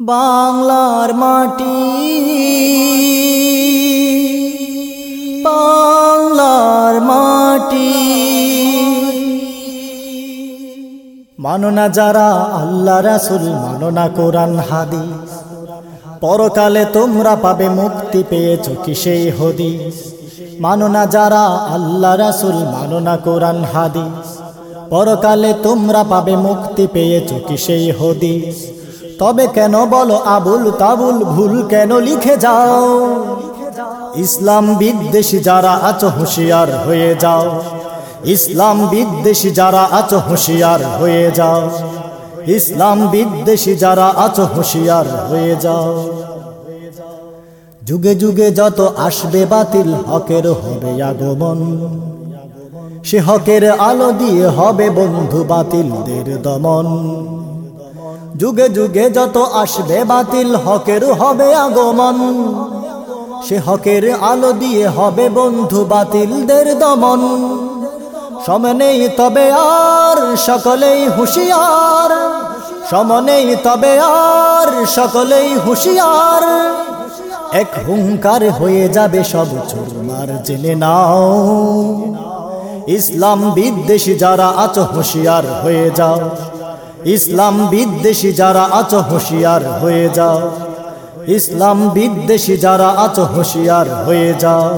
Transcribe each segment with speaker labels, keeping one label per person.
Speaker 1: বাংলার মাটি। বাংলার মাটি। মানো না যারা আল্লাহ রাসুল, মানো না কোরআন, হাদিস। পরকালে তোমরা পাবে মুক্তি পেয়েছ কি সেই হদিস। মানো না যারা আল্লাহ রাসুল, মানো না কোরআন, হাদিস। পরকালে তোমরা পাবে মুক্তি পেয়েছ কি সেই হদিস। তবে কেন বলো আবুল তাবুল ভুল কেন লিখে যাও? ইসলাম বিদ্বেষী যারা আছো হুঁশিয়ার হয়ে যাও। ইসলাম বিদ্বেষী যারা আছো হুঁশিয়ার হয়ে যাও। ইসলাম বিদ্বেষী যারা আছো হুঁশিয়ার হয়ে যাও। যুগে যুগে যত আসবে বাতিল, হকের হবে আগমন। সে হকের আলো দিয়ে হবে বন্ধু বাতিলদের দমন। যুগে যুগে যত আসবে বাতিল, হকের হবে আগমন। সে হকের আলো দিয়ে হবে বন্ধু বাতিলদের দমন। সমনেই তবে আর সকলেই হুঁশিয়ার। সমনেই তবে আর সকলেই হুঁশিয়ার। এক হুঙ্কার হয়ে যাবে সব চুরমার, জেনে নাও। ইসলাম বিদ্বেষী যারা আছো, হুঁশিয়ার হয়ে যাও। ইসলাম বিদ্বেষী যারা আছো হুঁশিয়ার হয়ে যাও। ইসলাম বিদ্বেষী যারা আছো হুঁশিয়ার হয়ে যাও।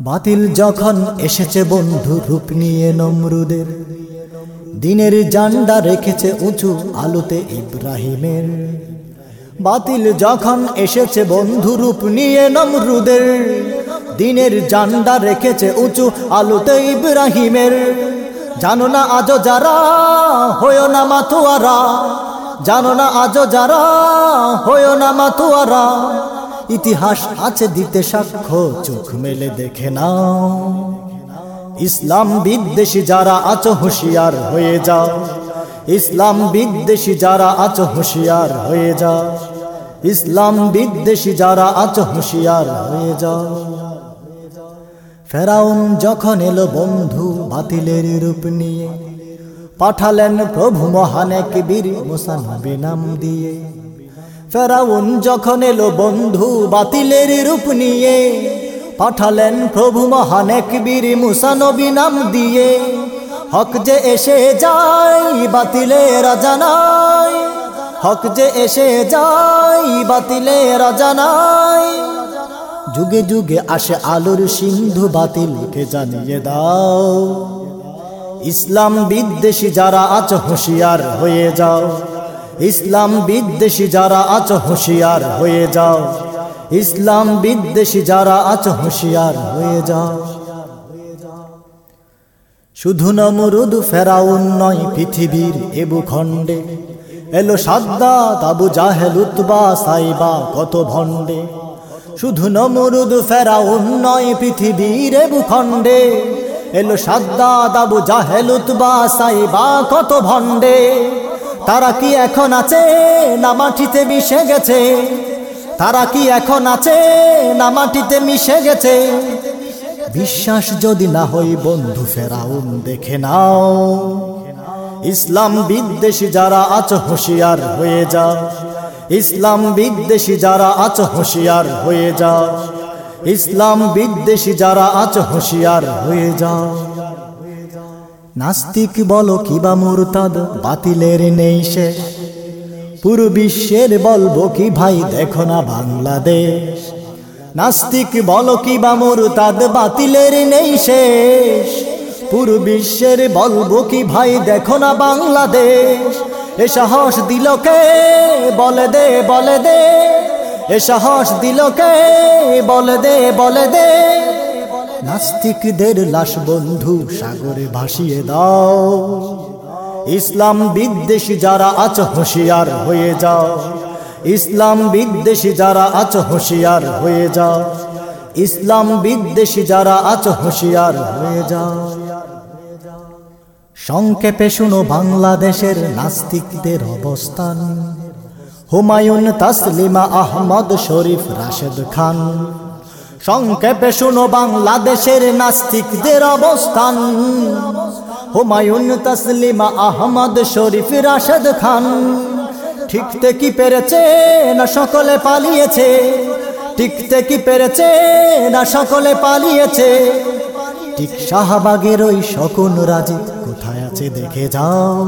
Speaker 1: বাতিল যখন এসেছে বন্ধু রূপ নিয়ে নমরুদের, দিনের জান্ডা রেখেছে উঁচু আলোতে ইব্রাহিমের। বাতিল যখন এসেছে বন্ধু রূপ নিয়ে নমরুদের, দিনের জান্ডা রেখেছে উঁচু আলোতে ইব্রাহিমের। জানো না আজও যারা, হয় না মাথুয়ারা জানো না আজও যারা, হয় না মাথুয়ারা ইতিহাস আছে দিতে সাক্ষ্য, চোখ মেলে দেখে নাও। ইসলাম বিদ্বেষী যারা আছো হুঁশিয়ার হয়ে যাও। ইসলাম বিদ্বেষী যারা আছো হুঁশিয়ার হয়ে যাও। ইসলাম বিদ্বেষী যারা আছো হুঁশিয়ার হয়ে যাও। ফেরাউন যখন এলো বন্ধু বাতিলের রূপ নিয়ে, পাঠালেন প্রভু মহানেক বীর মুসানবী নাম দিয়ে। ফেরাউন যখন এলো বন্ধু বাতিলের রূপ নিয়ে, পাঠালেন প্রভু মহানেক বীর মুসানবী নাম দিয়ে। হক যে এসে যায় বাতিলের জানায় হক যে এসে যায় বাতিলের জানায় যুগে যুগে আসে আলোর সিন্ধু বাতিলকে জানিয়ে দাও। ইসলাম বিদ্বেষী যারা আছো হুঁশিয়ার হয়ে যাও। ইসলাম বিদ্বেষী যারা আছো হুঁশিয়ার হয়ে যাও। ইসলাম বিদ্বেষী যারা আছো হুঁশিয়ার হয়ে যাও। শুধু নমরুদ ফেরাউন নয়, পৃথিবীর এবু খণ্ডে। এলো সাদ্দা তাবু জাহেল, উতবা, সাইবা, কত ভণ্ডে। শুধু নমরুদ ফেরাউন নয়, পৃথিবীর এবু খণ্ডে এলো সাদ্দা দাবু জাহেল, উতবা, সাইবা, কত ভণ্ডে। তারা কি এখন আছে না মাটিতে মিশে গেছে? তারা কি এখন আছে না মাটিতে মিশে গেছে? বিশ্বাস যদি না হই বন্ধু ফেরাউন, দেখে নাও। ইসলাম বিদ্বেষী যারা আছো, হুঁশিয়ার হয়ে যাও। ইসলাম বিদ্বেষী যারা আছো হুঁশিয়ার হয়ে যাও ইসলাম বিদ্বেষী যারা আছো হুঁশিয়ার হয়ে যাও নাস্তিক বলো কিবা মুরতাদ, বাতিলের নেই শেষ পুরো বিশ্বের বলব কি ভাই, দেখো না বাংলাদেশ। নাস্তিক বলো কি বা মুরতাদ, বাতিলের নেই শেষ। পুরো বিশ্বের বলব কি ভাই, দেখো না বাংলাদেশ। এ সাহস দিল কে? বলে দে বলে দে। এ সাহস দিল কে? বলে দে বলে দে। নাস্তিকদের লাশ বন্ধু সাগরে ভাসিয়ে দাও। ইসলাম বিদ্বেষী যারা আছো হুঁশিয়ার হয়ে যাও। ইসলাম বিদ্বেষী যারা আছো হুঁশিয়ার হয়ে যাও। ইসলাম বিদ্বেষী যারা আছো হুঁশিয়ার হয়ে যাও। সংক্ষেপে শুনো বাংলাদেশের নাস্তিকদের অবস্থান। হুমায়ুন তাসলিমা আহমদ শরীফ রাশেদ খান। সংক্ষেপে শুনো বাংলাদেশের নাস্তিকদের অবস্থান। হুমায়ুন তসলিমা আহমদ শরীফ রাশেদ খান। ঠিকতে কি পেরেছে না সকলে পালিয়েছে? টিকতে কি পেরেছে না সকলে পালিয়েছে? ঠিক শাহবাগের ওই শকুন রাজে কোথায় আছে দেখে যাও।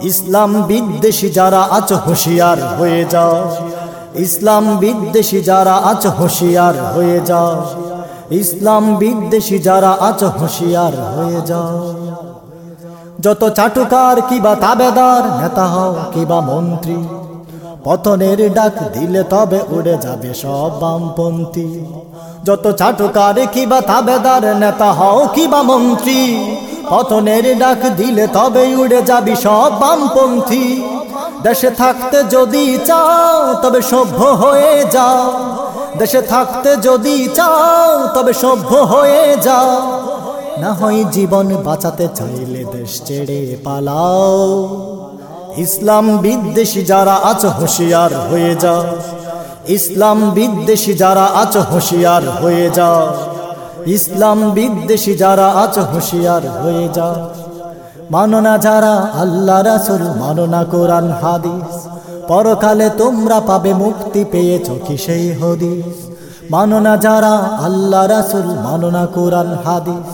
Speaker 1: ইসলাম বিদ্বেষী যারা আছো হুঁশিয়ার হয়ে যাও। ইসলাম বিদ্বেষী যারা আছো হুঁশিয়ার হয়ে যাও। ইসলাম বিদ্বেষী যারা আছো হুঁশিয়ার হয়ে যাও। যত চাটুকার কিবা তাবেদার নেতা হও, কিবা মন্ত্রী পতনের ডাক দিলে তবে উড়ে যাবে সব বামপন্থী। যত চাটুকার কিবা তাবেদার নেতা হও কিবা মন্ত্রী, পতনের ডাক দিলে তবে উড়ে যাবি সব বামপন্থী। দেশে থাকতে যদি চাও তবে সভ্য হয়ে যাও। দেশে থাকতে যদি চাও তবে সভ্য হয়ে যাও। না হয় জীবন বাঁচাতে চাইলে দেশ ছেড়ে পালাও। ইসলাম বিদ্বেষী যারা আছো, হুঁশিয়ার হয়ে যাও। ইসলাম বিদ্বেষী যারা আছো, হুঁশিয়ার হয়ে যাও। ইসলাম বিদ্বেষী যারা আছো, হুঁশিয়ার হয়ে যাও। মানো না যারা আল্লাহ রাসুল, মানো না কোরআন, হাদিস। পরকালে তোমরা পাবে মুক্তি, পেয়েছ কি সেই হদিস? মানো না যারা আল্লাহ রাসুল, মানো না কোরআন, হাদিস।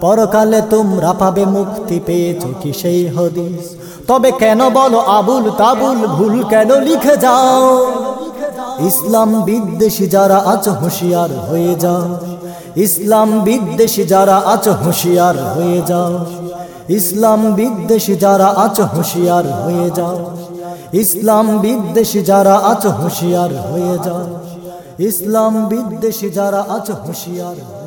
Speaker 1: পরকালে তোমরা পাবে মুক্তি, পেয়েছ কি সেই হদিস? তবে কেন বলো আবুল তাবুল ভুল কেন লিখে যাও? ইসলাম বিদ্বেষী যারা আছো হুঁশিয়ার হয়ে যাও। ইসলাম বিদ্বেষী যারা আছো হুঁশিয়ার হয়ে যাও। ইসলাম বিদ্বেষী যারা আছো হুঁশিয়ার হয়ে যাও। ইসলাম বিদ্বেষী যারা আছো হুঁশিয়ার হয়ে যাও। ইসলাম বিদ্বেষী যারা আছো হুঁশিয়ার হয়ে